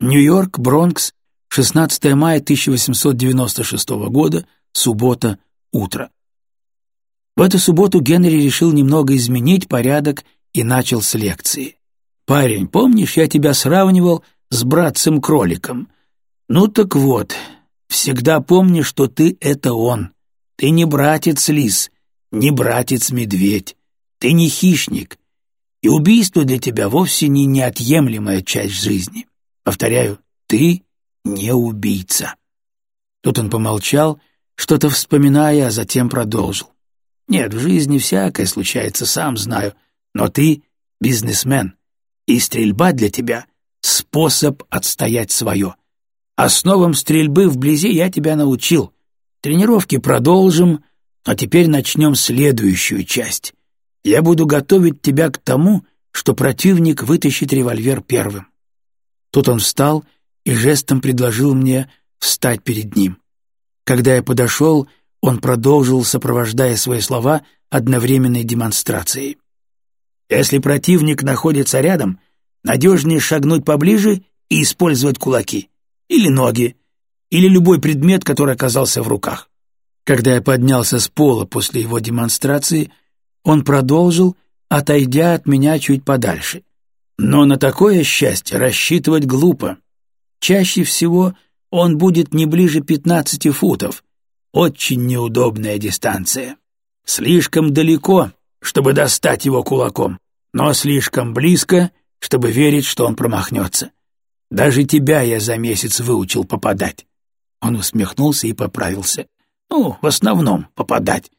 Нью-Йорк, Бронкс, 16 мая 1896 года, суббота, утро. В эту субботу Генри решил немного изменить порядок и начал с лекции. «Парень, помнишь, я тебя сравнивал с братцем-кроликом? Ну так вот, всегда помни, что ты — это он. Ты не братец-лис, не братец-медведь, ты не хищник, и убийство для тебя вовсе не неотъемлемая часть жизни. Повторяю, ты не убийца». Тут он помолчал, что-то вспоминая, а затем продолжил. «Нет, в жизни всякое случается, сам знаю, но ты бизнесмен, и стрельба для тебя — способ отстоять свое. Основам стрельбы вблизи я тебя научил. Тренировки продолжим, а теперь начнем следующую часть. Я буду готовить тебя к тому, что противник вытащит револьвер первым. Тут он встал и жестом предложил мне встать перед ним. Когда я подошел, он продолжил, сопровождая свои слова одновременной демонстрацией. «Если противник находится рядом, надежнее шагнуть поближе и использовать кулаки, или ноги, или любой предмет, который оказался в руках. Когда я поднялся с пола после его демонстрации, он продолжил, отойдя от меня чуть подальше. Но на такое счастье рассчитывать глупо. Чаще всего он будет не ближе пятнадцати футов. Очень неудобная дистанция. Слишком далеко, чтобы достать его кулаком, но слишком близко, чтобы верить, что он промахнется. Даже тебя я за месяц выучил попадать. Он усмехнулся и поправился. Ну, в основном попадать.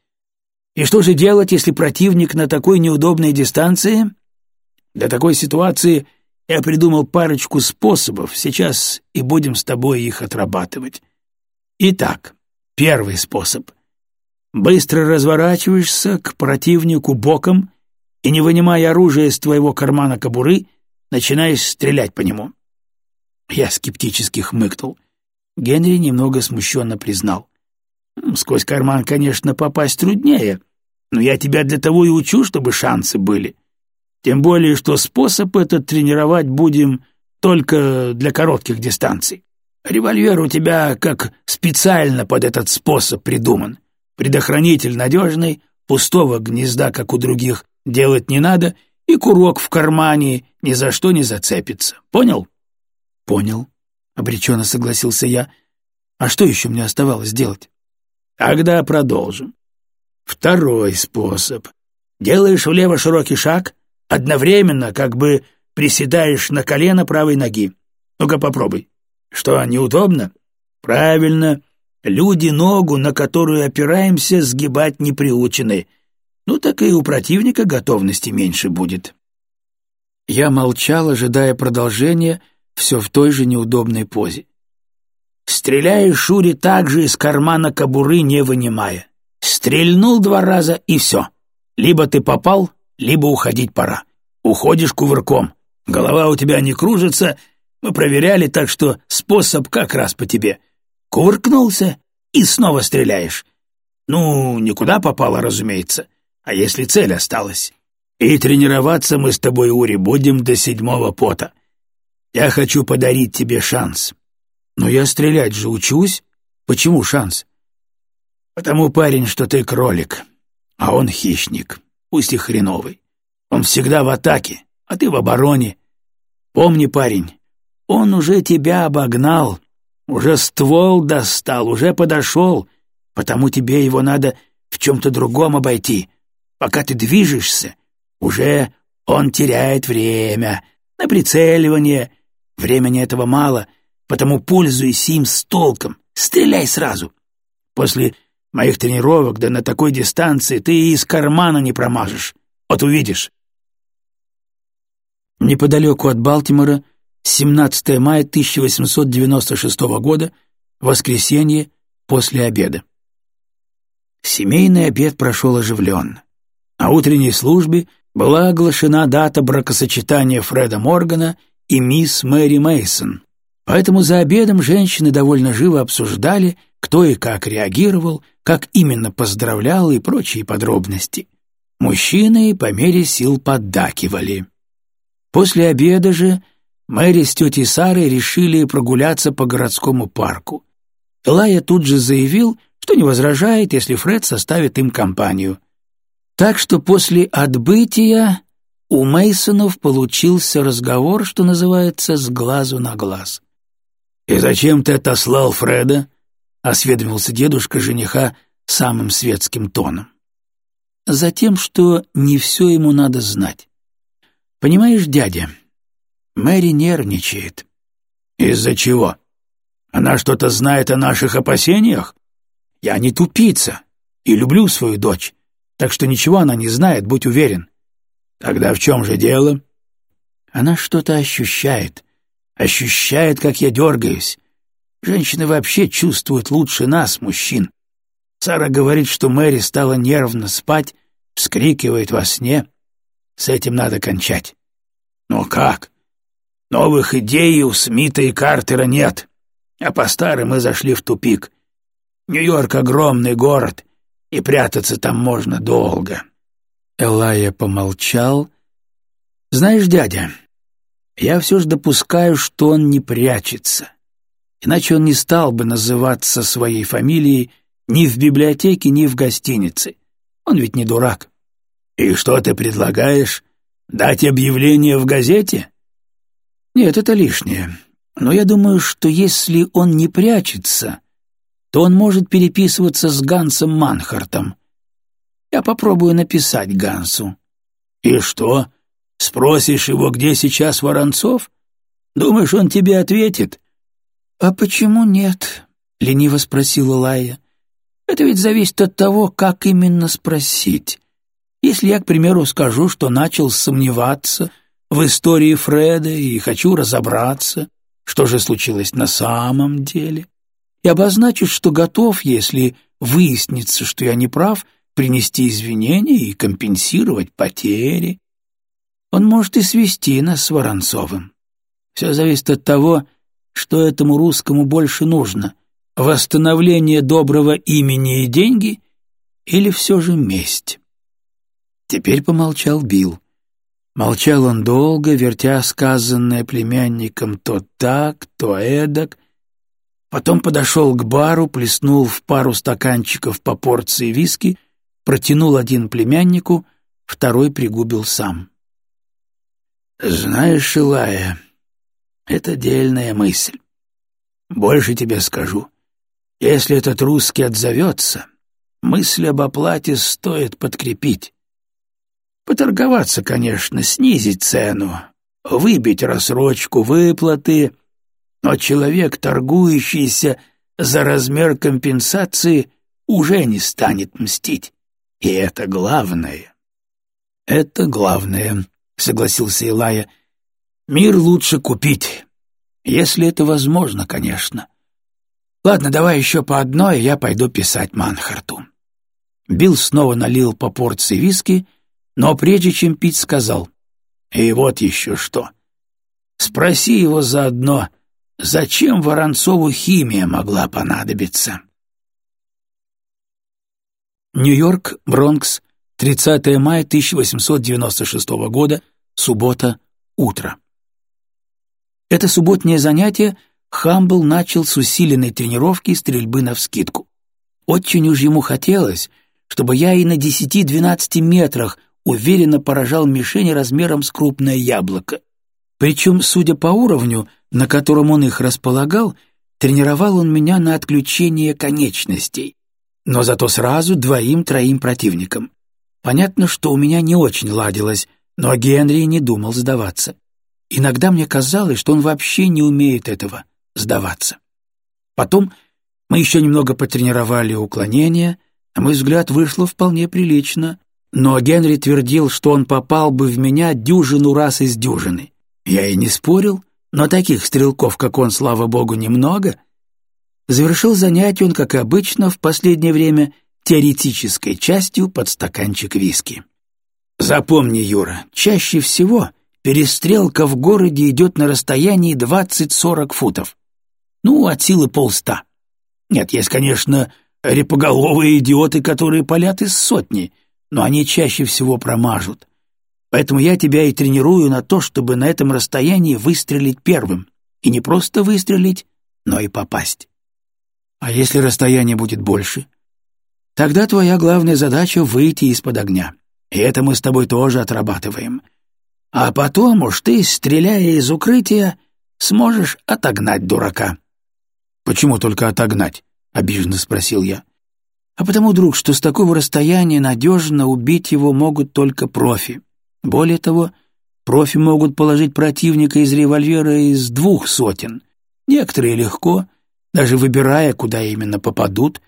И что же делать, если противник на такой неудобной дистанции? Для такой ситуации я придумал парочку способов, сейчас и будем с тобой их отрабатывать. Итак, первый способ. Быстро разворачиваешься к противнику боком и, не вынимая оружие из твоего кармана кобуры, начинаешь стрелять по нему. Я скептически хмыкнул. Генри немного смущенно признал. Сквозь карман, конечно, попасть труднее, но я тебя для того и учу, чтобы шансы были. Тем более, что способ этот тренировать будем только для коротких дистанций. Револьвер у тебя как специально под этот способ придуман. Предохранитель надежный, пустого гнезда, как у других, делать не надо, и курок в кармане ни за что не зацепится. Понял? Понял, — обреченно согласился я. А что еще мне оставалось делать? Тогда продолжим. Второй способ. Делаешь влево широкий шаг, одновременно как бы приседаешь на колено правой ноги. Ну-ка попробуй. Что, неудобно? Правильно. Люди ногу, на которую опираемся, сгибать не приучены. Ну так и у противника готовности меньше будет. Я молчал, ожидая продолжения, все в той же неудобной позе. Стреляешь Шури также из кармана кобуры, не вынимая. Стрельнул два раза и все. Либо ты попал, либо уходить пора. Уходишь кувырком. Голова у тебя не кружится. Мы проверяли, так что способ как раз по тебе. Кувыркнулся и снова стреляешь. Ну, никуда попало, разумеется. А если цель осталась? И тренироваться мы с тобой, Ури, будем до седьмого пота. Я хочу подарить тебе шанс. Но я стрелять же учусь. Почему шанс? Потому, парень, что ты кролик, а он хищник, пусть и хреновый. Он всегда в атаке, а ты в обороне. Помни, парень, он уже тебя обогнал, уже ствол достал, уже подошел, потому тебе его надо в чем-то другом обойти. Пока ты движешься, уже он теряет время на прицеливание. Времени этого мало — потому пользуйся им с толком, стреляй сразу. После моих тренировок, да на такой дистанции, ты и из кармана не промажешь. Вот увидишь. Неподалеку от Балтимора, 17 мая 1896 года, воскресенье, после обеда. Семейный обед прошел оживленно. На утренней службе была оглашена дата бракосочетания Фреда Моргана и мисс Мэри Мейсон, Поэтому за обедом женщины довольно живо обсуждали, кто и как реагировал, как именно поздравлял и прочие подробности. Мужчины по мере сил поддакивали. После обеда же Мэри с тетей Сарой решили прогуляться по городскому парку. Элая тут же заявил, что не возражает, если Фред составит им компанию. Так что после отбытия у Мейсонов получился разговор, что называется, с глазу на глаз. «И зачем ты отослал Фреда?» — осведомился дедушка жениха самым светским тоном. «Затем, что не все ему надо знать. Понимаешь, дядя, Мэри нервничает». «Из-за чего? Она что-то знает о наших опасениях? Я не тупица и люблю свою дочь, так что ничего она не знает, будь уверен. Тогда в чем же дело? Она что-то ощущает. Ощущает, как я дергаюсь. Женщины вообще чувствуют лучше нас, мужчин. Сара говорит, что Мэри стала нервно спать, вскрикивает во сне. С этим надо кончать. Но как? Новых идей у Смита и Картера нет. А по старым мы зашли в тупик. Нью-Йорк — огромный город, и прятаться там можно долго. Элая помолчал. «Знаешь, дядя, я все же допускаю, что он не прячется. Иначе он не стал бы называться своей фамилией ни в библиотеке, ни в гостинице. Он ведь не дурак». «И что ты предлагаешь? Дать объявление в газете?» «Нет, это лишнее. Но я думаю, что если он не прячется, то он может переписываться с Гансом Манхартом, я попробую написать Гансу». «И что? Спросишь его, где сейчас Воронцов? Думаешь, он тебе ответит?» «А почему нет?» — лениво спросила Лая. «Это ведь зависит от того, как именно спросить. Если я, к примеру, скажу, что начал сомневаться в истории Фреда и хочу разобраться, что же случилось на самом деле, и обозначу, что готов, если выяснится, что я не прав, — принести извинения и компенсировать потери. Он может и свести нас с Воронцовым. Все зависит от того, что этому русскому больше нужно — восстановление доброго имени и деньги или все же месть. Теперь помолчал Билл. Молчал он долго, вертя сказанное племянником то так, то эдак. Потом подошел к бару, плеснул в пару стаканчиков по порции виски — протянул один племяннику, второй пригубил сам. «Знаешь, Илая, это дельная мысль. Больше тебе скажу. Если этот русский отзовется, мысль об оплате стоит подкрепить. Поторговаться, конечно, снизить цену, выбить рассрочку выплаты, но человек, торгующийся за размер компенсации, уже не станет мстить. И это главное. Это главное, согласился Илая. Мир лучше купить, если это возможно, конечно. Ладно, давай еще по одной, я пойду писать Манхарту. Билл снова налил по порции виски, но прежде чем пить, сказал. И вот еще что. Спроси его заодно, зачем Воронцову химия могла понадобиться. Нью-Йорк, Бронкс, 30 мая 1896 года, суббота, утро. Это субботнее занятие Хамбл начал с усиленной тренировки стрельбы навскидку. Очень уж ему хотелось, чтобы я и на 10-12 метрах уверенно поражал мишени размером с крупное яблоко. Причем, судя по уровню, на котором он их располагал, тренировал он меня на отключение конечностей но зато сразу двоим-троим противникам. Понятно, что у меня не очень ладилось, но Генри не думал сдаваться. Иногда мне казалось, что он вообще не умеет этого — сдаваться. Потом мы еще немного потренировали уклонение, а мой взгляд вышло вполне прилично, но Генри твердил, что он попал бы в меня дюжину раз из дюжины. Я и не спорил, но таких стрелков, как он, слава богу, немного — Завершил занятие он, как обычно, в последнее время теоретической частью под стаканчик виски. Запомни, Юра, чаще всего перестрелка в городе идет на расстоянии 20-40 футов. Ну, от силы полста. Нет, есть, конечно, репоголовые идиоты, которые палят из сотни, но они чаще всего промажут. Поэтому я тебя и тренирую на то, чтобы на этом расстоянии выстрелить первым. И не просто выстрелить, но и попасть. А если расстояние будет больше? Тогда твоя главная задача — выйти из-под огня. И это мы с тобой тоже отрабатываем. А потом уж ты, стреляя из укрытия, сможешь отогнать дурака». «Почему только отогнать?» — обиженно спросил я. «А потому, друг, что с такого расстояния надежно убить его могут только профи. Более того, профи могут положить противника из револьвера из двух сотен. Некоторые легко, даже выбирая, куда именно попадут,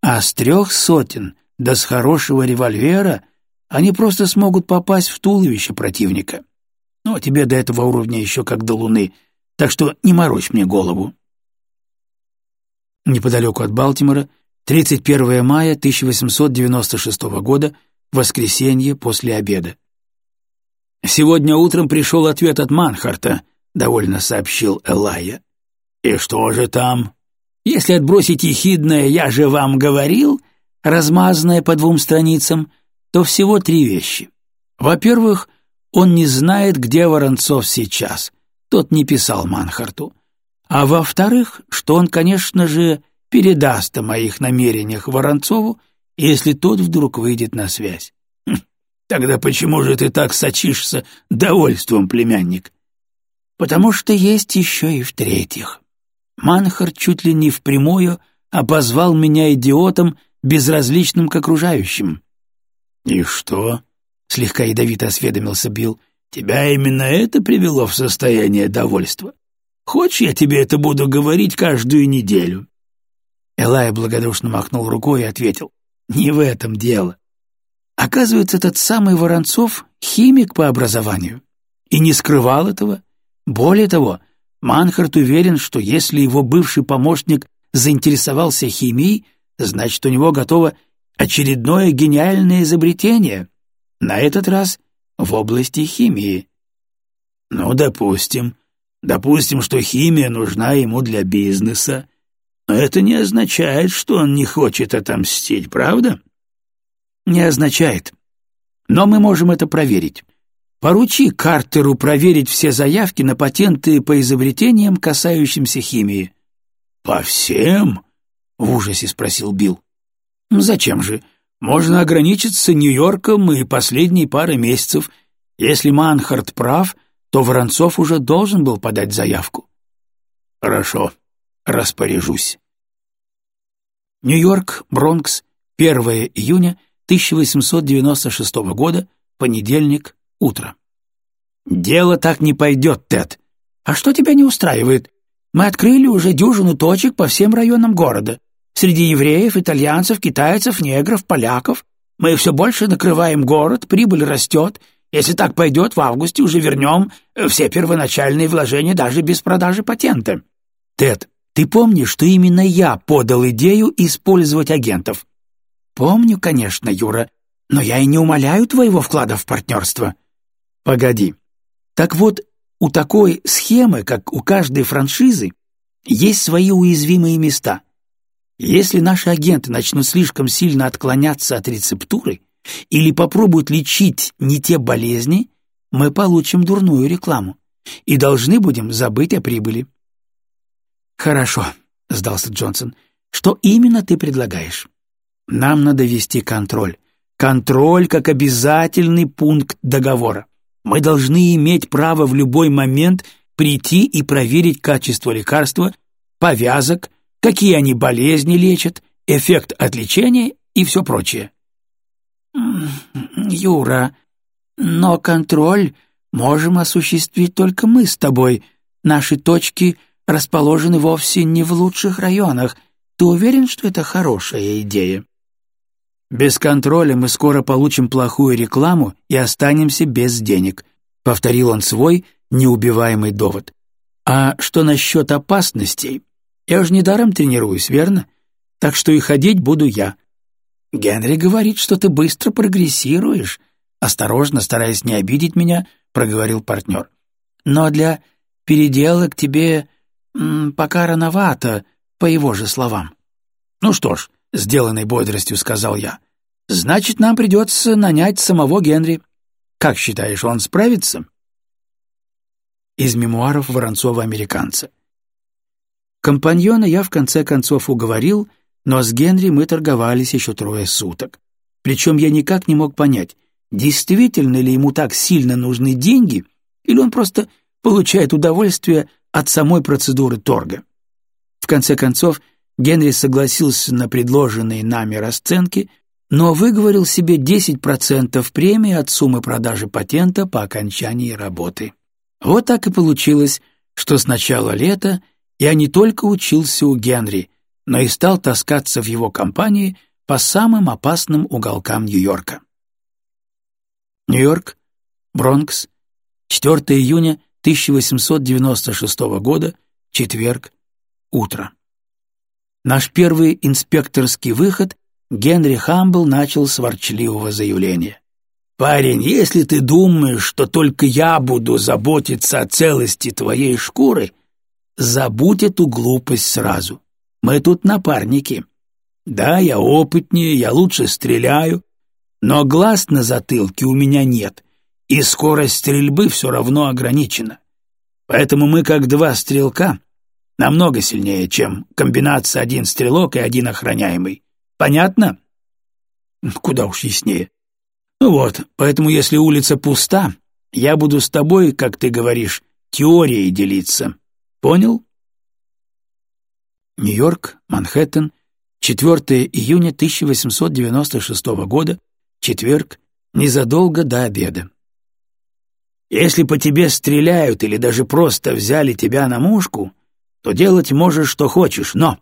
а с трех сотен, да с хорошего револьвера, они просто смогут попасть в туловище противника. Ну, а тебе до этого уровня еще как до луны, так что не морочь мне голову. Неподалеку от Балтимора, 31 мая 1896 года, воскресенье после обеда. «Сегодня утром пришел ответ от Манхарта», — довольно сообщил Элайя. «И что же там?» «Если отбросить ехидное «я же вам говорил», размазанное по двум страницам, то всего три вещи. Во-первых, он не знает, где Воронцов сейчас. Тот не писал Манхарту. А во-вторых, что он, конечно же, передаст о моих намерениях Воронцову, если тот вдруг выйдет на связь. Хм, тогда почему же ты так сочишься довольством, племянник? Потому что есть еще и в-третьих. Манхарт чуть ли не впрямую обозвал меня идиотом, безразличным к окружающим. «И что?» — слегка ядовито осведомился Билл. «Тебя именно это привело в состояние довольства? Хочешь, я тебе это буду говорить каждую неделю?» Элай благодушно махнул рукой и ответил. «Не в этом дело. Оказывается, этот самый Воронцов — химик по образованию. И не скрывал этого. Более того, Манхарт уверен, что если его бывший помощник заинтересовался химией, значит, у него готово очередное гениальное изобретение, на этот раз в области химии. Ну, допустим. Допустим, что химия нужна ему для бизнеса. Но это не означает, что он не хочет отомстить, правда? Не означает. Но мы можем это проверить. Поручи Картеру проверить все заявки на патенты по изобретениям, касающимся химии. По всем? В ужасе спросил Билл. Зачем же? Можно ограничиться Нью-Йорком и последней парой месяцев. Если Манхарт прав, то Воронцов уже должен был подать заявку. Хорошо, распоряжусь. Нью-Йорк, Бронкс, 1 июня 1896 года, понедельник, утро. «Дело так не пойдет, Тед. А что тебя не устраивает? Мы открыли уже дюжину точек по всем районам города. Среди евреев, итальянцев, китайцев, негров, поляков. Мы все больше накрываем город, прибыль растет. Если так пойдет, в августе уже вернем э, все первоначальные вложения даже без продажи патента. Тед, ты помнишь, что именно я подал идею использовать агентов? Помню, конечно, Юра, но я и не умоляю твоего вклада в партнерство. Погоди. Так вот, у такой схемы, как у каждой франшизы, есть свои уязвимые места — если наши агенты начнут слишком сильно отклоняться от рецептуры или попробуют лечить не те болезни, мы получим дурную рекламу и должны будем забыть о прибыли. Хорошо, сдался Джонсон. Что именно ты предлагаешь? Нам надо вести контроль. Контроль как обязательный пункт договора. Мы должны иметь право в любой момент прийти и проверить качество лекарства, повязок, какие они болезни лечат, эффект от лечения и все прочее. «Юра, но контроль можем осуществить только мы с тобой. Наши точки расположены вовсе не в лучших районах. Ты уверен, что это хорошая идея?» «Без контроля мы скоро получим плохую рекламу и останемся без денег», — повторил он свой неубиваемый довод. «А что насчет опасностей? Я же недаром тренируюсь, верно? Так что и ходить буду я. Генри говорит, что ты быстро прогрессируешь. Осторожно, стараясь не обидеть меня, проговорил партнер. Но для переделок тебе м, пока рановато, по его же словам. Ну что ж, сделанной бодростью сказал я. Значит, нам придется нанять самого Генри. Как считаешь, он справится? Из мемуаров Воронцова-американца. Компаньона я в конце концов уговорил, но с Генри мы торговались еще трое суток. Причем я никак не мог понять, действительно ли ему так сильно нужны деньги, или он просто получает удовольствие от самой процедуры торга. В конце концов, Генри согласился на предложенные нами расценки, но выговорил себе 10% премии от суммы продажи патента по окончании работы. Вот так и получилось, что с начала лета я не только учился у Генри, но и стал таскаться в его компании по самым опасным уголкам Нью-Йорка. Нью-Йорк, Бронкс, 4 июня 1896 года, четверг, утро. Наш первый инспекторский выход Генри Хамбл начал с ворчливого заявления. «Парень, если ты думаешь, что только я буду заботиться о целости твоей шкуры, забудь эту глупость сразу. Мы тут напарники. Да, я опытнее, я лучше стреляю, но глаз на затылке у меня нет, и скорость стрельбы все равно ограничена. Поэтому мы как два стрелка, намного сильнее, чем комбинация один стрелок и один охраняемый. Понятно? Куда уж яснее. Ну вот, поэтому если улица пуста, я буду с тобой, как ты говоришь, теорией делиться. Понял? Нью-Йорк, Манхэттен, 4 июня 1896 года, четверг, незадолго до обеда. Если по тебе стреляют или даже просто взяли тебя на мушку, то делать можешь, что хочешь, но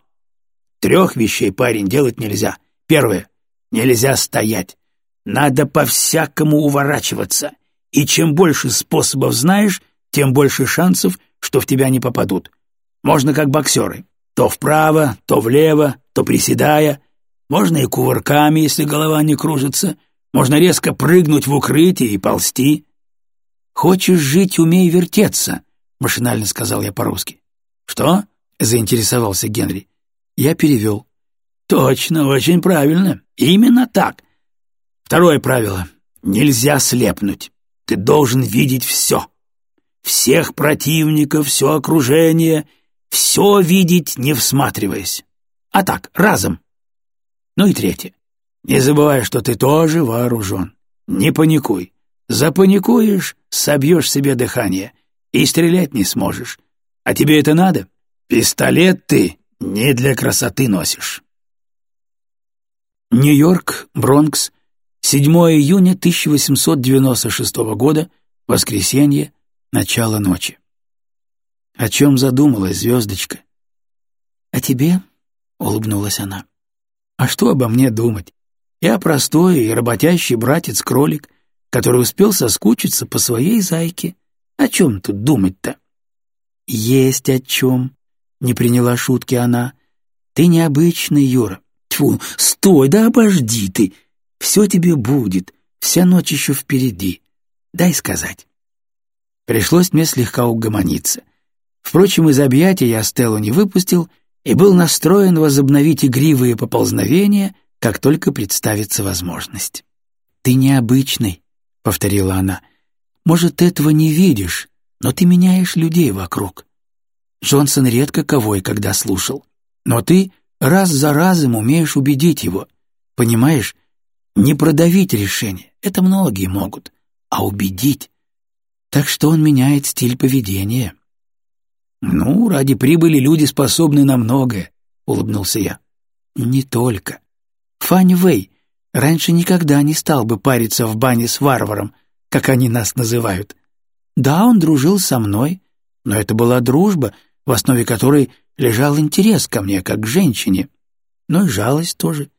Трех вещей, парень, делать нельзя. Первое — нельзя стоять. Надо по-всякому уворачиваться. И чем больше способов знаешь, тем больше шансов, что в тебя не попадут. Можно как боксеры. То вправо, то влево, то приседая. Можно и кувырками, если голова не кружится. Можно резко прыгнуть в укрытие и ползти. «Хочешь жить, умей вертеться», — машинально сказал я по-русски. «Что?» — заинтересовался Генри. Я перевел. Точно, очень правильно. Именно так. Второе правило. Нельзя слепнуть. Ты должен видеть все. Всех противников, все окружение, все видеть, не всматриваясь. А так, разом. Ну и третье. Не забывай, что ты тоже вооружен. Не паникуй. Запаникуешь, собьешь себе дыхание и стрелять не сможешь. А тебе это надо? Пистолет ты не для красоты носишь. Нью-Йорк, Бронкс, 7 июня 1896 года, воскресенье, начало ночи. О чем задумалась звездочка? — О тебе? — улыбнулась она. — А что обо мне думать? Я простой и работящий братец-кролик, который успел соскучиться по своей зайке. О чем тут думать-то? — Есть о чем, не приняла шутки она. «Ты необычный, Юра. Тьфу, стой, да обожди ты. Все тебе будет, вся ночь еще впереди. Дай сказать». Пришлось мне слегка угомониться. Впрочем, из объятия я Стеллу не выпустил и был настроен возобновить игривые поползновения, как только представится возможность. «Ты необычный», — повторила она. «Может, ты этого не видишь, но ты меняешь людей вокруг. Джонсон редко кого и когда слушал. Но ты раз за разом умеешь убедить его. Понимаешь, не продавить решение, это многие могут, а убедить. Так что он меняет стиль поведения. «Ну, ради прибыли люди способны на многое», — улыбнулся я. «Не только. Фанни Вэй раньше никогда не стал бы париться в бане с варваром, как они нас называют. Да, он дружил со мной, но это была дружба, в основе которой лежал интерес ко мне как к женщине, но и жалость тоже.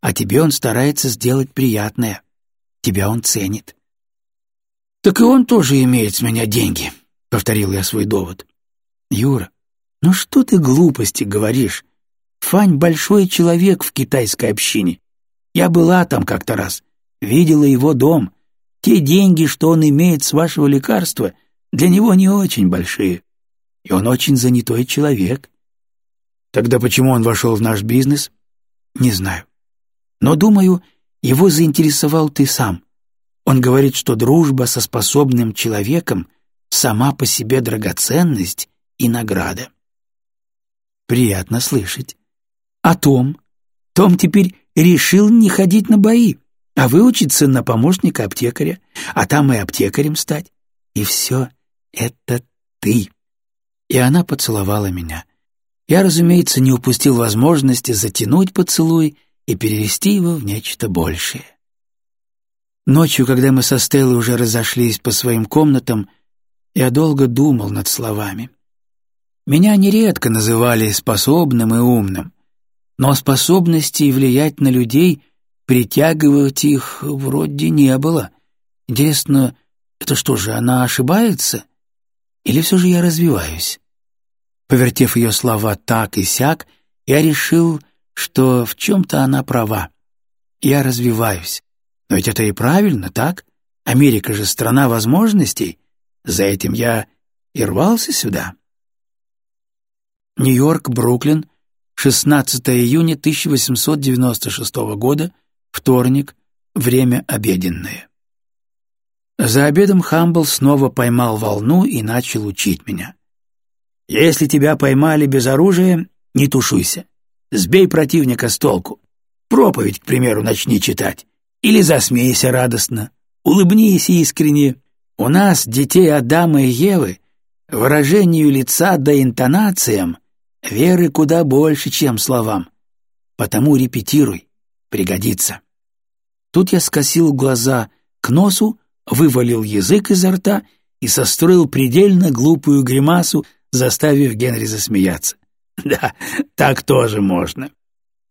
А тебе он старается сделать приятное. Тебя он ценит. «Так и он тоже имеет с меня деньги», — повторил я свой довод. «Юра, ну что ты глупости говоришь? Фань — большой человек в китайской общине. Я была там как-то раз, видела его дом. Те деньги, что он имеет с вашего лекарства, для него не очень большие и он очень занятой человек. Тогда почему он вошел в наш бизнес? Не знаю. Но, думаю, его заинтересовал ты сам. Он говорит, что дружба со способным человеком сама по себе драгоценность и награда. Приятно слышать. А Том? Том теперь решил не ходить на бои, а выучиться на помощника аптекаря, а там и аптекарем стать. И все это ты. И она поцеловала меня. Я, разумеется, не упустил возможности затянуть поцелуй и перевести его в нечто большее. Ночью, когда мы со Стеллой уже разошлись по своим комнатам, я долго думал над словами. Меня нередко называли способным и умным, но способностей влиять на людей, притягивать их вроде не было. Интересно, это что же, она ошибается? Или все же я развиваюсь? Повертев ее слова так и сяк, я решил, что в чем-то она права. Я развиваюсь. Но ведь это и правильно, так? Америка же страна возможностей. За этим я и рвался сюда. Нью-Йорк, Бруклин, 16 июня 1896 года, вторник, время обеденное. За обедом Хамбл снова поймал волну и начал учить меня. «Если тебя поймали без оружия, не тушуйся. Сбей противника с толку. Проповедь, к примеру, начни читать. Или засмейся радостно. Улыбнись искренне. У нас, детей Адама и Евы, выражению лица да интонациям веры куда больше, чем словам. Потому репетируй, пригодится. Тут я скосил глаза к носу, вывалил язык изо рта и состроил предельно глупую гримасу, заставив Генри засмеяться. Да, так тоже можно.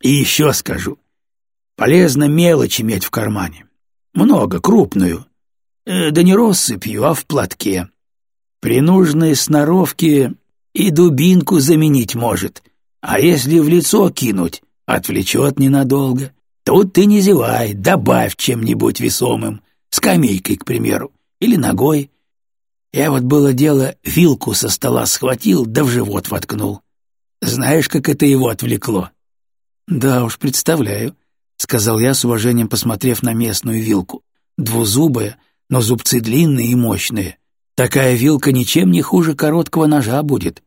И еще скажу. Полезно мелочь иметь в кармане. Много, крупную. Э, да не россыпью, а в платке. При нужной сноровке и дубинку заменить может. А если в лицо кинуть, отвлечет ненадолго. Тут ты не зевай, добавь чем-нибудь весомым, скамейкой, к примеру, или ногой. Я вот было дело вилку со стола схватил, да в живот воткнул. Знаешь, как это его отвлекло?» «Да уж, представляю», — сказал я с уважением, посмотрев на местную вилку. «Двузубая, но зубцы длинные и мощные. Такая вилка ничем не хуже короткого ножа будет».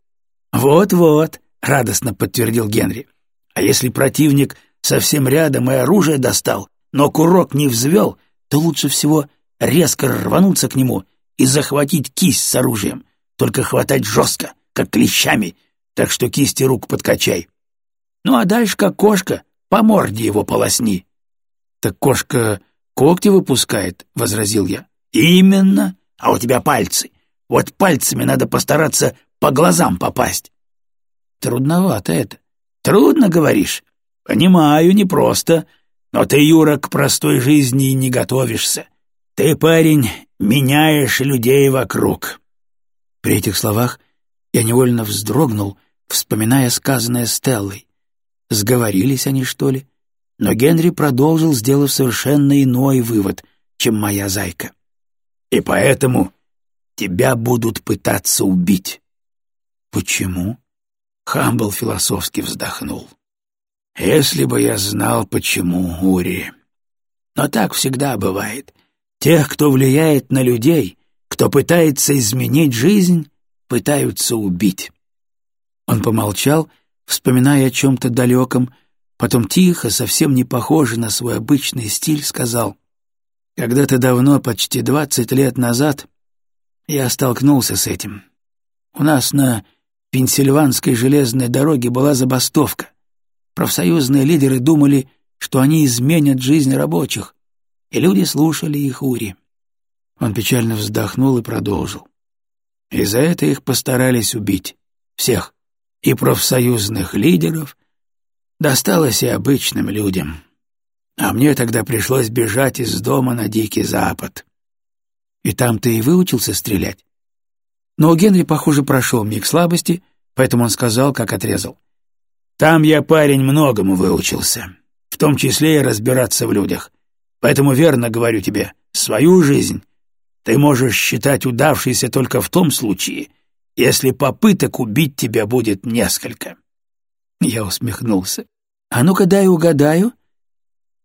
«Вот-вот», — радостно подтвердил Генри. «А если противник совсем рядом и оружие достал, но курок не взвел, то лучше всего резко рвануться к нему и захватить кисть с оружием, только хватать жестко, как клещами, так что кисти рук подкачай. Ну а дальше как кошка, по морде его полосни. — Так кошка когти выпускает, — возразил я. — Именно, а у тебя пальцы. Вот пальцами надо постараться по глазам попасть. — Трудновато это. — Трудно, говоришь? — Понимаю, непросто. Но ты, Юра, к простой жизни не готовишься. Ты, парень, меняешь людей вокруг. При этих словах я невольно вздрогнул, вспоминая сказанное Стеллой. Сговорились они, что ли? Но Генри продолжил, сделав совершенно иной вывод, чем моя зайка. «И поэтому тебя будут пытаться убить». «Почему?» Хамбл философски вздохнул. «Если бы я знал, почему, Ури. Но так всегда бывает. Тех, кто влияет на людей, кто пытается изменить жизнь, пытаются убить. Он помолчал, вспоминая о чем-то далеком, потом тихо, совсем не похоже на свой обычный стиль, сказал, «Когда-то давно, почти двадцать лет назад, я столкнулся с этим. У нас на Пенсильванской железной дороге была забастовка. Профсоюзные лидеры думали, что они изменят жизнь рабочих, и люди слушали их ури». Он печально вздохнул и продолжил. И за это их постарались убить. Всех и профсоюзных лидеров, досталось и обычным людям. А мне тогда пришлось бежать из дома на Дикий Запад. И там ты и выучился стрелять? Но у Генри, похоже, прошел миг слабости, поэтому он сказал, как отрезал. «Там я, парень, многому выучился, в том числе и разбираться в людях. Поэтому верно говорю тебе, свою жизнь ты можешь считать удавшейся только в том случае, если попыток убить тебя будет несколько». Я усмехнулся. «А ну-ка дай угадаю.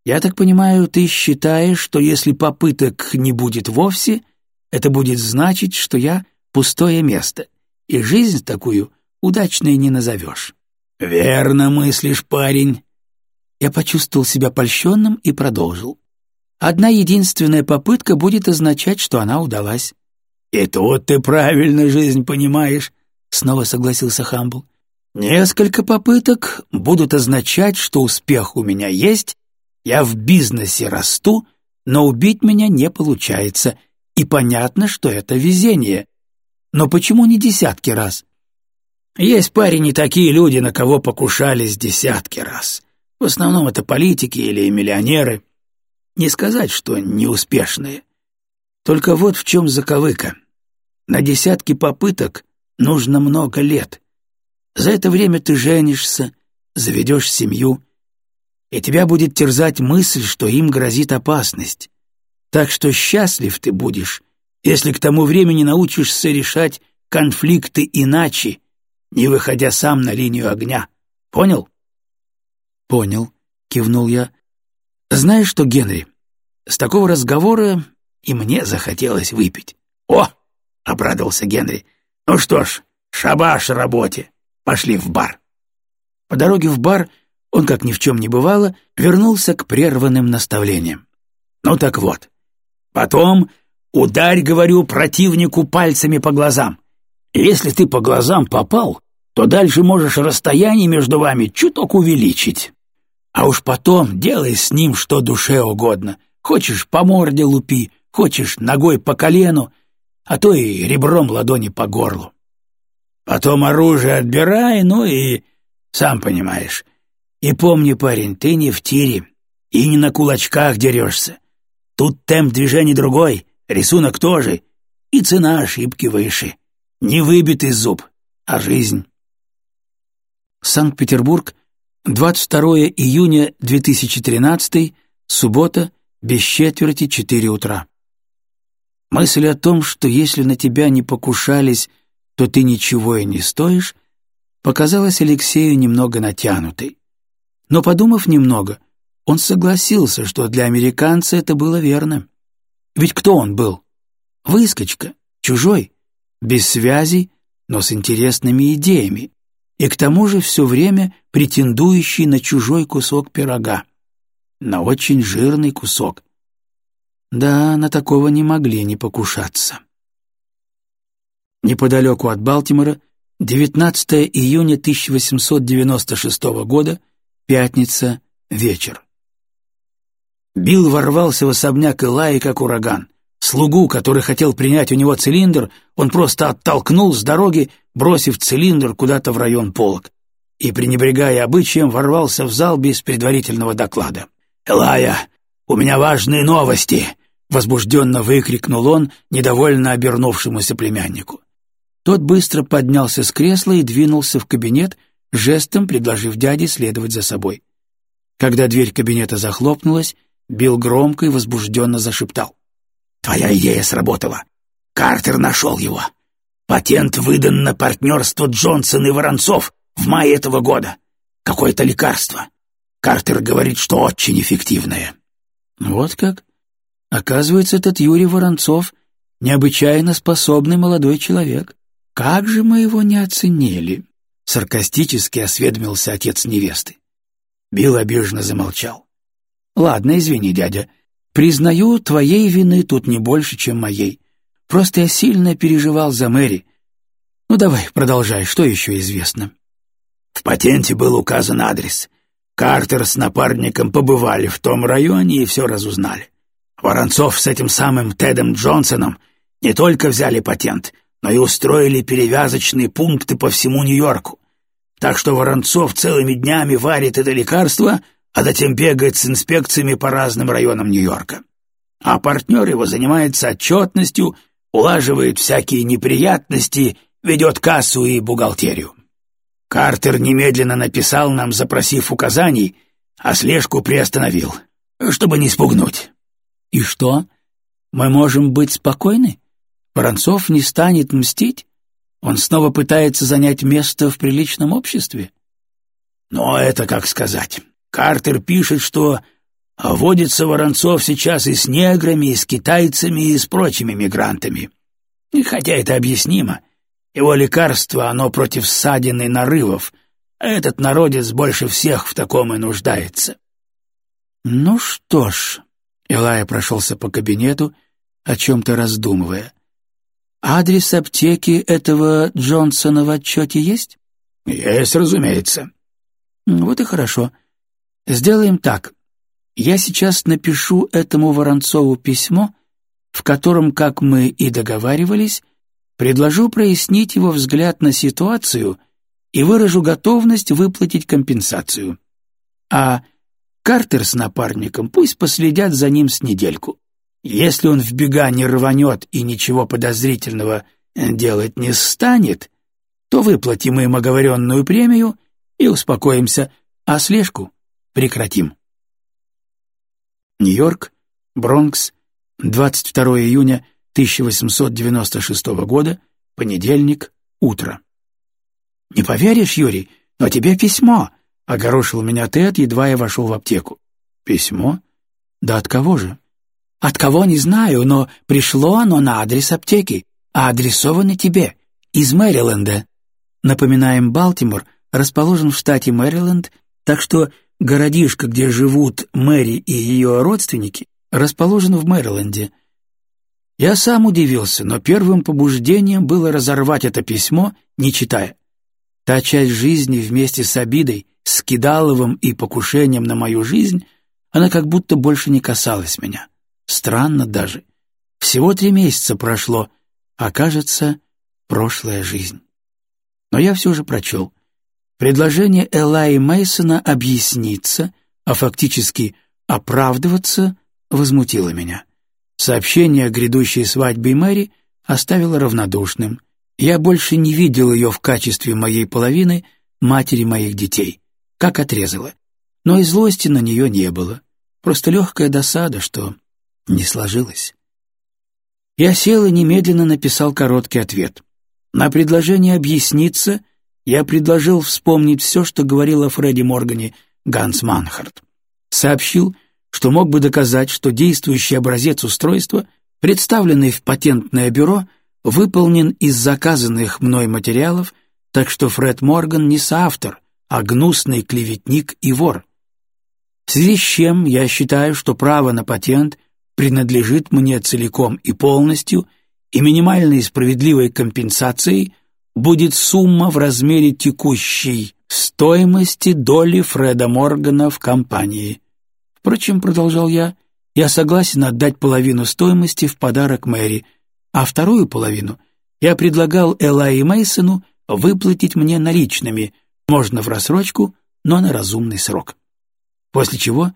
Я так понимаю, ты считаешь, что если попыток не будет вовсе, это будет значить, что я пустое место, и жизнь такую удачной не назовешь. Верно мыслишь, парень. Я почувствовал себя польщенным и продолжил. Одна единственная попытка будет означать, что она удалась. «И тут ты правильно жизнь понимаешь», — снова согласился Хамбл. «Несколько попыток будут означать, что успех у меня есть, я в бизнесе расту, но убить меня не получается, и понятно, что это везение. Но почему не десятки раз? Есть парень и такие люди, на кого покушались десятки раз. В основном это политики или миллионеры. Не сказать, что неуспешные. Только вот в чем заковыка. На десятки попыток нужно много лет. За это время ты женишься, заведешь семью, и тебя будет терзать мысль, что им грозит опасность. Так что счастлив ты будешь, если к тому времени научишься решать конфликты иначе, не выходя сам на линию огня. Понял? Понял, кивнул я. Знаешь что, Генри, с такого разговора и мне захотелось выпить. О, обрадовался Генри. Ну что ж, шабаш работе. Пошли в бар. По дороге в бар он, как ни в чем не бывало, вернулся к прерванным наставлениям. Ну так вот, потом ударь, говорю, противнику пальцами по глазам. Если ты по глазам попал, то дальше можешь расстояние между вами чуток увеличить. А уж потом делай с ним что душе угодно. Хочешь, по морде лупи, хочешь, ногой по колену, а то и ребром ладони по горлу. Потом оружие отбирай, ну и... сам понимаешь. И помни, парень, ты не в тире и не на кулачках дерешься. Тут темп движения другой, рисунок тоже, и цена ошибки выше. Не выбитый зуб, а жизнь. Санкт-Петербург, 22 июня 2013, суббота, без четверти четыре утра. Мысль о том, что если на тебя не покушались, то ты ничего и не стоишь, показалась Алексею немного натянутой. Но, подумав немного, он согласился, что для американца это было верно. Ведь кто он был? Выскочка, чужой, без связей, но с интересными идеями, и к тому же все время претендующий на чужой кусок пирога. На очень жирный кусок. Да, на такого не могли не покушаться. Неподалеку от Балтимора, 19 июня 1896 года, пятница, вечер. Билл ворвался в особняк Илаи как ураган. Слугу, который хотел принять у него цилиндр, он просто оттолкнул с дороги, бросив цилиндр куда-то в район полок. И, пренебрегая обычаем, ворвался в зал без предварительного доклада. «Элая, у меня важные новости!» — возбужденно выкрикнул он, недовольно обернувшемуся племяннику. Тот быстро поднялся с кресла и двинулся в кабинет, жестом предложив дяде следовать за собой. Когда дверь кабинета захлопнулась, Билл громко и возбужденно зашептал. «Твоя идея сработала. Картер нашел его. Патент выдан на партнерство Джонсон и Воронцов в мае этого года. Какое-то лекарство. Картер говорит, что очень эффективное». «Вот как? Оказывается, этот Юрий Воронцов — необычайно способный молодой человек. Как же мы его не оценили?» — саркастически осведомился отец невесты. Билл обиженно замолчал. «Ладно, извини, дядя. Признаю, твоей вины тут не больше, чем моей. Просто я сильно переживал за Мэри. Ну давай, продолжай, что еще известно?» В патенте был указан адрес. Картер с напарником побывали в том районе и все разузнали. Воронцов с этим самым Тедом Джонсоном не только взяли патент, но и устроили перевязочные пункты по всему Нью-Йорку. Так что Воронцов целыми днями варит это лекарство, а затем бегает с инспекциями по разным районам Нью-Йорка. А партнер его занимается отчетностью, улаживает всякие неприятности, ведет кассу и бухгалтерию. Картер немедленно написал нам, запросив указаний, а слежку приостановил, чтобы не спугнуть. И что? Мы можем быть спокойны? Воронцов не станет мстить? Он снова пытается занять место в приличном обществе? Но это как сказать. Картер пишет, что водится Воронцов сейчас и с неграми, и с китайцами, и с прочими мигрантами. И хотя это объяснимо, его лекарство, оно против ссадин и нарывов, а этот народец больше всех в таком и нуждается. Ну что ж, Элая прошелся по кабинету, о чем-то раздумывая. Адрес аптеки этого Джонсона в отчете есть? Есть, разумеется. Вот и хорошо. Сделаем так. Я сейчас напишу этому Воронцову письмо, в котором, как мы и договаривались, предложу прояснить его взгляд на ситуацию и выражу готовность выплатить компенсацию. А Картер с напарником пусть последят за ним с недельку. Если он в бега не рванет и ничего подозрительного делать не станет, то выплатим им оговоренную премию и успокоимся, а слежку прекратим. Нью-Йорк, Бронкс, 22 июня 1896 года, понедельник, утро. «Не поверишь, Юрий, но тебе письмо!» — огорошил меня Тед, едва я вошел в аптеку. «Письмо? Да от кого же?» «От кого, не знаю, но пришло оно на адрес аптеки, а адресовано тебе, из Мэриленда». Напоминаем, Балтимор расположен в штате Мэриленд, так что городишко, где живут Мэри и ее родственники, расположен в Мэриленде. Я сам удивился, но первым побуждением было разорвать это письмо, не читая. Та часть жизни вместе с обидой, с Кидаловым и покушением на мою жизнь, она как будто больше не касалась меня. Странно даже. Всего три месяца прошло, а кажется, прошлая жизнь. Но я все же прочел. Предложение Элайи Мейсона объясниться, а фактически оправдываться, возмутило меня. Сообщение о грядущей свадьбе Мэри оставило равнодушным. Я больше не видел ее в качестве моей половины, матери моих детей, как отрезало. Но и злости на нее не было. Просто легкая досада, что не сложилось. Я сел и немедленно написал короткий ответ. На предложение объясниться я предложил вспомнить все, что говорил о Фредди Моргане Ганс Манхарт. Сообщил, что мог бы доказать, что действующий образец устройства, представленный в патентное бюро, выполнен из заказанных мной материалов, так что Фред Морган не соавтор, а гнусный клеветник и вор. В связи с чем я считаю, что право на патент принадлежит мне целиком и полностью, и минимальной справедливой компенсацией будет сумма в размере текущей стоимости доли Фреда Моргана в компании. Впрочем, продолжал я, я согласен отдать половину стоимости в подарок Мэри, а вторую половину я предлагал Элайи Мейсону выплатить мне наличными, можно в рассрочку, но на разумный срок. После чего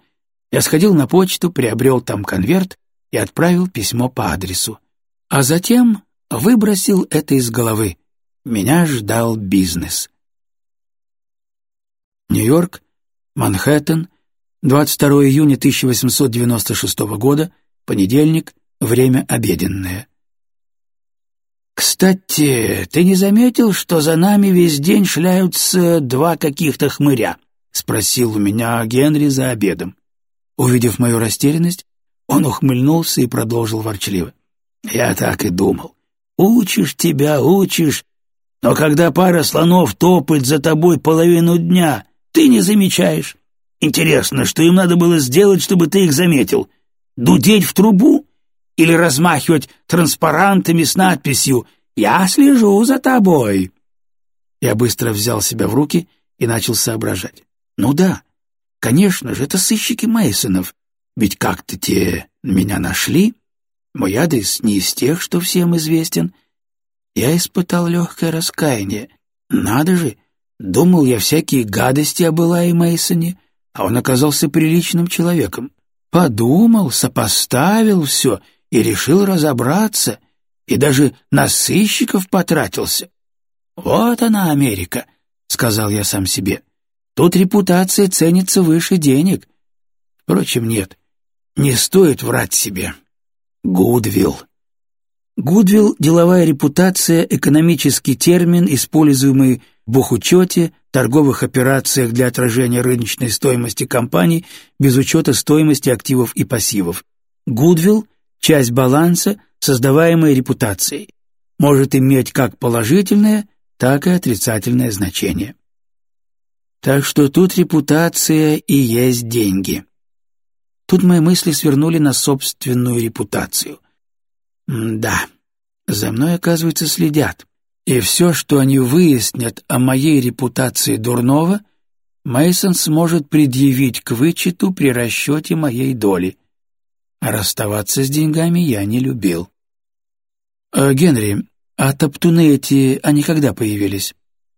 я сходил на почту, приобрел там конверт и отправил письмо по адресу. А затем выбросил это из головы. Меня ждал бизнес. Нью-Йорк, Манхэттен, 22 июня 1896 года, понедельник, время обеденное. «Кстати, ты не заметил, что за нами весь день шляются два каких-то хмыря?» — спросил у меня Генри за обедом. Увидев мою растерянность, он ухмыльнулся и продолжил ворчливо. «Я так и думал. Учишь тебя, учишь, но когда пара слонов топает за тобой половину дня, ты не замечаешь. Интересно, что им надо было сделать, чтобы ты их заметил? Дудеть в трубу? Или размахивать транспарантами с надписью «Я слежу за тобой»?» Я быстро взял себя в руки и начал соображать. «Ну да, конечно же, это сыщики Мейсонов, ведь как-то те меня нашли. Мой адрес не из тех, что всем известен. Я испытал легкое раскаяние. Надо же, думал я всякие гадости об Элае Мейсоне, а он оказался приличным человеком. Подумал, сопоставил все и решил разобраться, и даже на сыщиков потратился. «Вот она, Америка», — сказал я сам себе. «Тут репутация ценится выше денег». Впрочем, нет, не стоит врать себе. Гудвилл. Гудвилл — деловая репутация, экономический термин, используемый в бухучете, торговых операциях для отражения рыночной стоимости компаний без учета стоимости активов и пассивов. Гудвилл – часть баланса, создаваемая репутацией, может иметь как положительное, так и отрицательное значение. Так что тут репутация и есть деньги. Тут мои мысли свернули на собственную репутацию. М да, за мной, оказывается, следят. И все, что они выяснят о моей репутации дурного, Мейсон сможет предъявить к вычету при расчете моей доли. А расставаться с деньгами я не любил. «Э, «Генри, а топтуны эти, они когда появились?»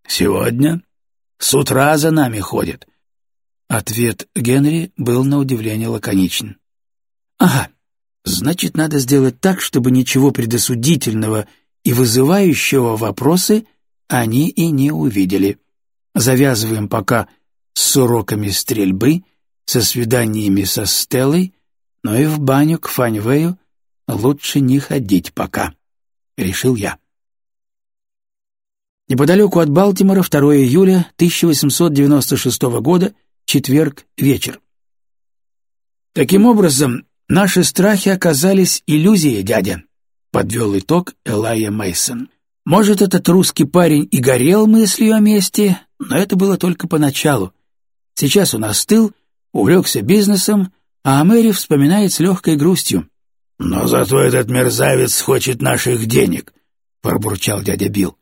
«Сегодня. С утра за нами ходят». Ответ Генри был на удивление лаконичен. «Ага, значит, надо сделать так, чтобы ничего предосудительного и вызывающего вопросы они и не увидели. Завязываем пока с уроками стрельбы, со свиданиями со Стеллой, но и в баню к Фаньвею лучше не ходить пока, — решил я. Неподалеку от Балтимора 2 июля 1896 года, четверг, вечер. Таким образом, наши страхи оказались иллюзией, дядя, подвел итог Элайя Мейсон. Может, этот русский парень и горел мыслью о мести, но это было только поначалу. Сейчас он остыл, увлекся бизнесом, а Мэри вспоминает с легкой грустью. «Но зато этот мерзавец хочет наших денег», — пробурчал дядя Билл.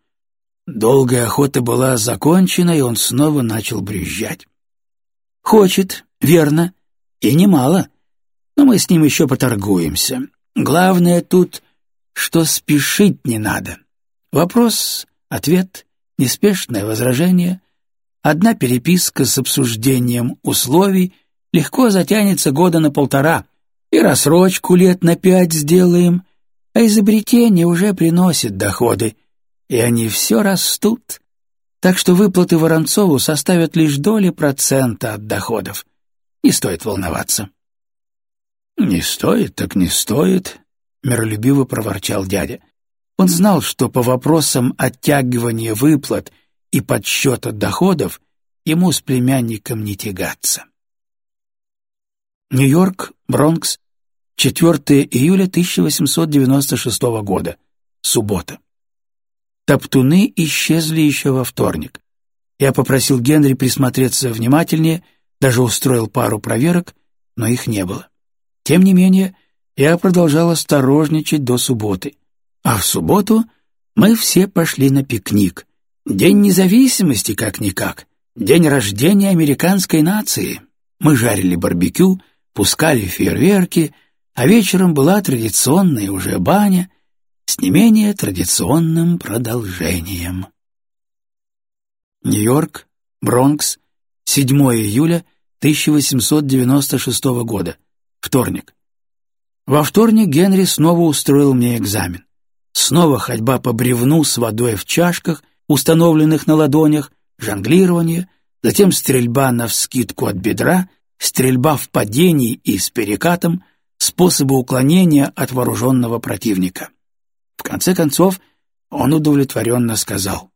Долгая охота была закончена, и он снова начал брюзжать. «Хочет, верно, и немало, но мы с ним еще поторгуемся. Главное тут что спешить не надо. Вопрос, ответ, неспешное возражение, одна переписка с обсуждением условий легко затянется года на полтора, и рассрочку лет на пять сделаем, а изобретение уже приносит доходы, и они все растут, так что выплаты Воронцову составят лишь доли процента от доходов. Не стоит волноваться. «Не стоит, так не стоит», миролюбиво проворчал дядя. Он знал, что по вопросам оттягивания выплат и подсчета доходов ему с племянником не тягаться. Нью-Йорк, Бронкс, 4 июля 1896 года, суббота. Топтуны исчезли еще во вторник. Я попросил Генри присмотреться внимательнее, даже устроил пару проверок, но их не было. Тем не менее, я продолжал осторожничать до субботы. А в субботу мы все пошли на пикник. День независимости, как-никак. День рождения американской нации. Мы жарили барбекю, пускали фейерверки, а вечером была традиционная уже баня с не менее традиционным продолжением. Нью-Йорк, Бронкс, 7 июля 1896 года, вторник. Во вторник Генри снова устроил мне экзамен. Снова ходьба по бревну с водой в чашках, установленных на ладонях, жонглирование, затем стрельба на вскидку от бедра, стрельба в падении и с перекатом, способы уклонения от вооруженного противника. В конце концов, он удовлетворенно сказал,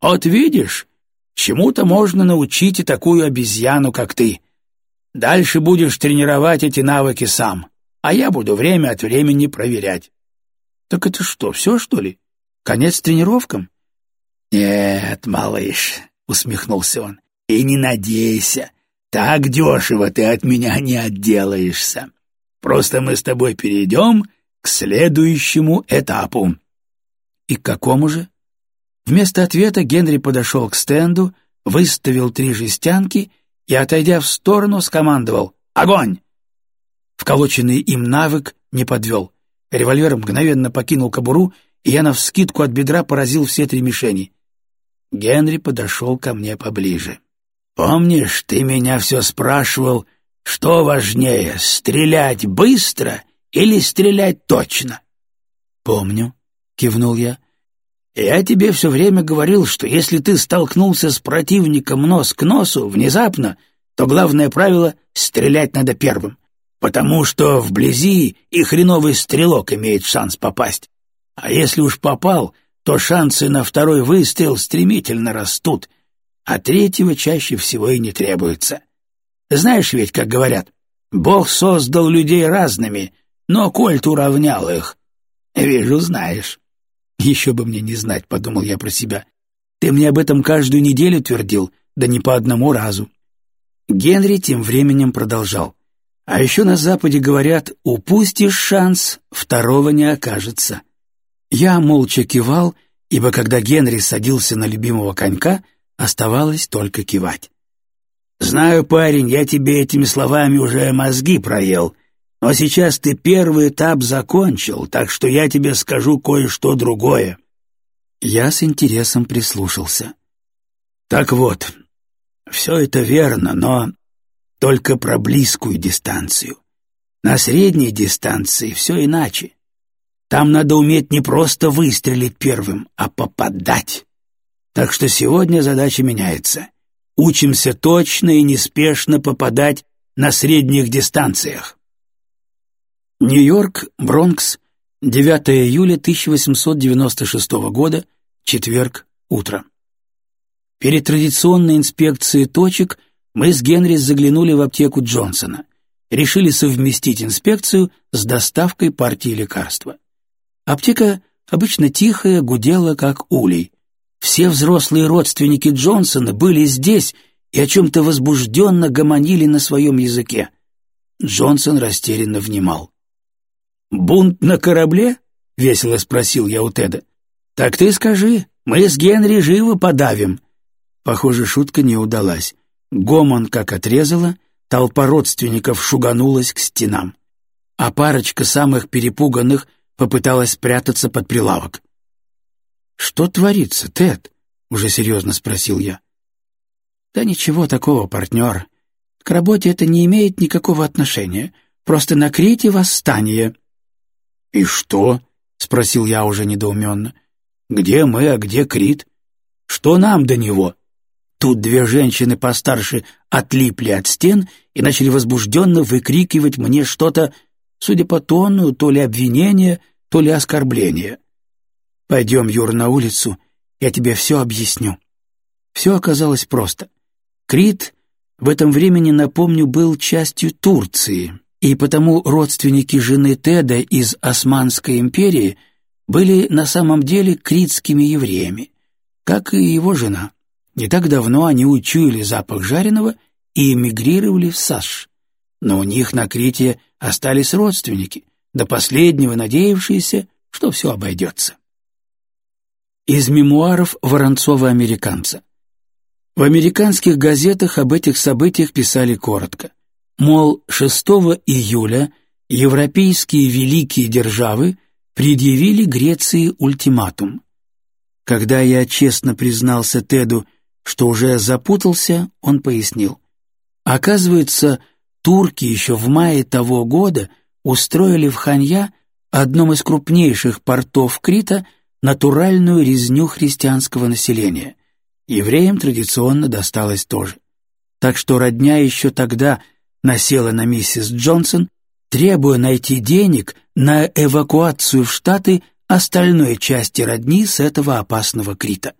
«Вот видишь, чему-то можно научить и такую обезьяну, как ты. Дальше будешь тренировать эти навыки сам а я буду время от времени проверять. Так это что, все, что ли? Конец тренировкам? Нет, малыш, усмехнулся он, и не надейся. Так дешево ты от меня не отделаешься. Просто мы с тобой перейдем к следующему этапу. И к какому же? Вместо ответа Генри подошел к стенду, выставил три жестянки и, отойдя в сторону, скомандовал «Огонь!» Вколоченный им навык не подвел. Револьвер мгновенно покинул кобуру, и я навскидку от бедра поразил все три мишени. Генри подошел ко мне поближе. «Помнишь, ты меня все спрашивал, что важнее, стрелять быстро или стрелять точно?» «Помню», — кивнул я. «Я тебе все время говорил, что если ты столкнулся с противником нос к носу внезапно, то главное правило — стрелять надо первым потому что вблизи и хреновый стрелок имеет шанс попасть. А если уж попал, то шансы на второй выстрел стремительно растут. А третьего чаще всего и не требуется. Знаешь ведь, как говорят, Бог создал людей разными, но Кольт уравнял их. Вижу, знаешь. Еще бы мне не знать, подумал я про себя. Ты мне об этом каждую неделю твердил, да не по одному разу. Генри тем временем продолжал. А еще на Западе говорят, упустишь шанс, второго не окажется. Я молча кивал, ибо когда Генри садился на любимого конька, оставалось только кивать. «Знаю, парень, я тебе этими словами уже мозги проел, но сейчас ты первый этап закончил, так что я тебе скажу кое-что другое». Я с интересом прислушался. «Так вот, все это верно, но только про близкую дистанцию. На средней дистанции все иначе. Там надо уметь не просто выстрелить первым, а попадать. Так что сегодня задача меняется. Учимся точно и неспешно попадать на средних дистанциях. Нью-Йорк, Бронкс, 9 июля 1896 года, четверг, утро. Перед традиционной инспекцией точек мы с Генри заглянули в аптеку Джонсона. Решили совместить инспекцию с доставкой партии лекарства. Аптека обычно тихая, гудела, как улей. Все взрослые родственники Джонсона были здесь и о чем-то возбужденно гомонили на своем языке. Джонсон растерянно внимал. «Бунт на корабле?» — весело спросил я у Теда. «Так ты скажи, мы с Генри живо подавим». Похоже, шутка не удалась. Гомон как отрезала, толпа родственников шуганулась к стенам. А парочка самых перепуганных попыталась спрятаться под прилавок. «Что творится, Тед?» — уже серьезно спросил я. «Да ничего такого, партнер. К работе это не имеет никакого отношения. Просто на Крите восстание». «И что?» — спросил я уже недоуменно. «Где мы, а где Крит? Что нам до него?» Тут две женщины постарше отлипли от стен и начали возбужденно выкрикивать мне что-то, судя по тону, то ли обвинение, то ли оскорбление. «Пойдем, Юр, на улицу, я тебе все объясню». Все оказалось просто. Крит в этом времени, напомню, был частью Турции, и потому родственники жены Теда из Османской империи были на самом деле критскими евреями, как и его жена. Не так давно они учуяли запах жареного и эмигрировали в Саш. Но у них на Крите остались родственники, до последнего надеявшиеся, что все обойдется. Из мемуаров Воронцова-американца. В американских газетах об этих событиях писали коротко. Мол, 6 июля европейские великие державы предъявили Греции ультиматум. Когда я честно признался Теду, что уже запутался, он пояснил. Оказывается, турки еще в мае того года устроили в Ханья, одном из крупнейших портов Крита, натуральную резню христианского населения. Евреям традиционно досталось тоже. Так что родня еще тогда насела на миссис Джонсон, требуя найти денег на эвакуацию в Штаты остальной части родни с этого опасного Крита.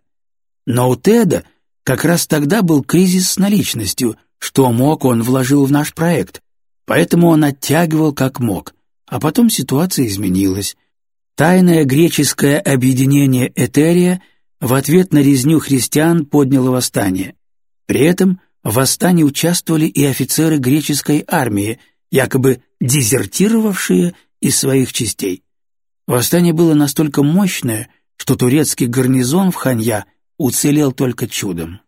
Но у Теда – как раз тогда был кризис с наличностью, что мог он вложил в наш проект, поэтому он оттягивал как мог, а потом ситуация изменилась. Тайное греческое объединение Этерия в ответ на резню христиан подняло восстание. При этом в восстании участвовали и офицеры греческой армии, якобы дезертировавшие из своих частей. Восстание было настолько мощное, что турецкий гарнизон в Ханья – уцелел только чудом.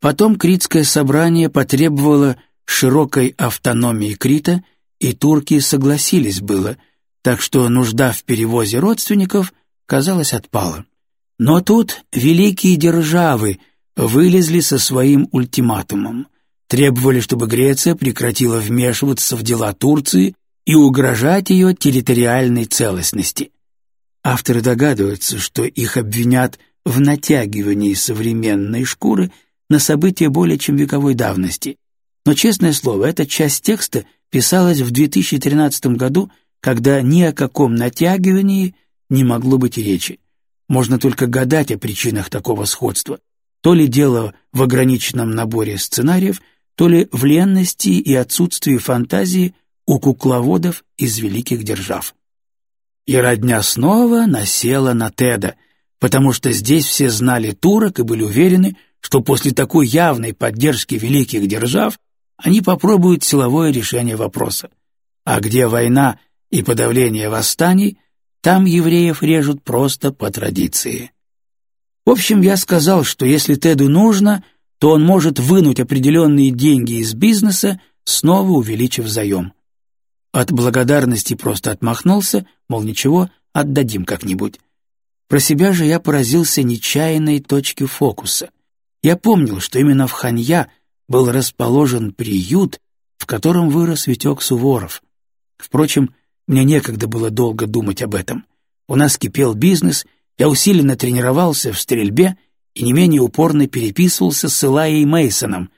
Потом Критское собрание потребовало широкой автономии Крита, и турки согласились было, так что нужда в перевозе родственников, казалось, отпала. Но тут великие державы вылезли со своим ультиматумом, требовали, чтобы Греция прекратила вмешиваться в дела Турции и угрожать ее территориальной целостности. Авторы догадываются, что их обвинят – в натягивании современной шкуры на события более чем вековой давности. Но, честное слово, эта часть текста писалась в 2013 году, когда ни о каком натягивании не могло быть речи. Можно только гадать о причинах такого сходства. То ли дело в ограниченном наборе сценариев, то ли в ленности и отсутствии фантазии у кукловодов из великих держав. И родня снова насела на Теда, потому что здесь все знали турок и были уверены, что после такой явной поддержки великих держав они попробуют силовое решение вопроса. А где война и подавление восстаний, там евреев режут просто по традиции. В общем, я сказал, что если Теду нужно, то он может вынуть определенные деньги из бизнеса, снова увеличив заем. От благодарности просто отмахнулся, мол, ничего, отдадим как-нибудь. Про себя же я поразился нечаянной точке фокуса. Я помнил, что именно в Ханья был расположен приют, в котором вырос Витек Суворов. Впрочем, мне некогда было долго думать об этом. У нас кипел бизнес, я усиленно тренировался в стрельбе и не менее упорно переписывался с Илайей Мейсоном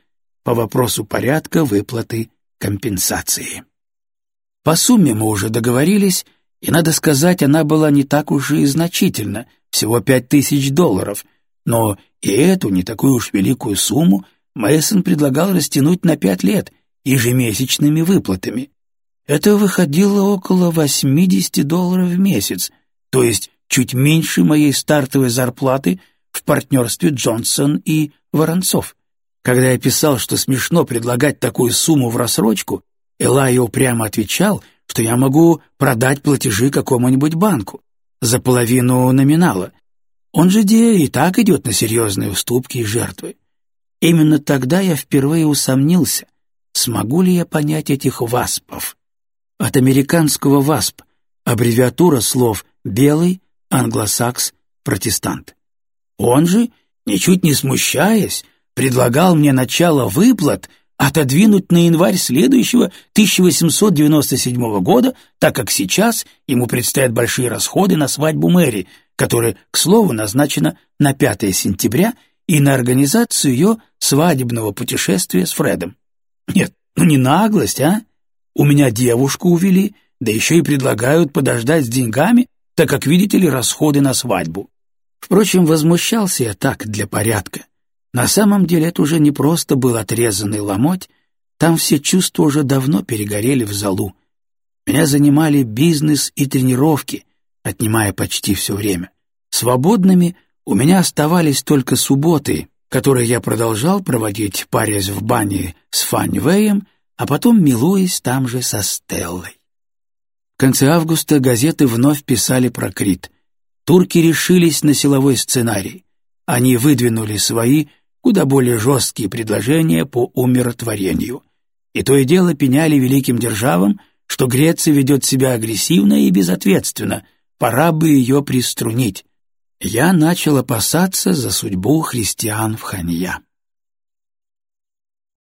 по вопросу порядка выплаты компенсации. По сумме мы уже договорились, и, надо сказать, она была не так уж и значительна, всего пять тысяч долларов, но и эту не такую уж великую сумму Мейсон предлагал растянуть на пять лет ежемесячными выплатами. Это выходило около 80 долларов в месяц, то есть чуть меньше моей стартовой зарплаты в партнерстве Джонсон и Воронцов. Когда я писал, что смешно предлагать такую сумму в рассрочку, Элайо упрямо отвечал, что я могу продать платежи какому-нибудь банку за половину номинала. Он же де и так идет на серьезные уступки и жертвы. Именно тогда я впервые усомнился, смогу ли я понять этих васпов. От американского васп, аббревиатура слов «белый», «англосакс», «протестант». Он же, ничуть не смущаясь, предлагал мне начало выплат отодвинуть на январь следующего 1897 года, так как сейчас ему предстоят большие расходы на свадьбу Мэри, которая, к слову, назначена на 5 сентября и на организацию ее свадебного путешествия с Фредом. Нет, ну не наглость, а? У меня девушку увели, да еще и предлагают подождать с деньгами, так как, видите ли, расходы на свадьбу. Впрочем, возмущался я так, для порядка. На самом деле это уже не просто был отрезанный ломоть, там все чувства уже давно перегорели в залу. Меня занимали бизнес и тренировки, отнимая почти все время. Свободными у меня оставались только субботы, которые я продолжал проводить, парясь в бане с Фанни Вэем, а потом милуясь там же со Стеллой. В конце августа газеты вновь писали про Крит. Турки решились на силовой сценарий. Они выдвинули свои, куда более жесткие предложения по умиротворению. И то и дело пеняли великим державам, что Греция ведет себя агрессивно и безответственно, пора бы ее приструнить я начал опасаться за судьбу христиан в Ханья.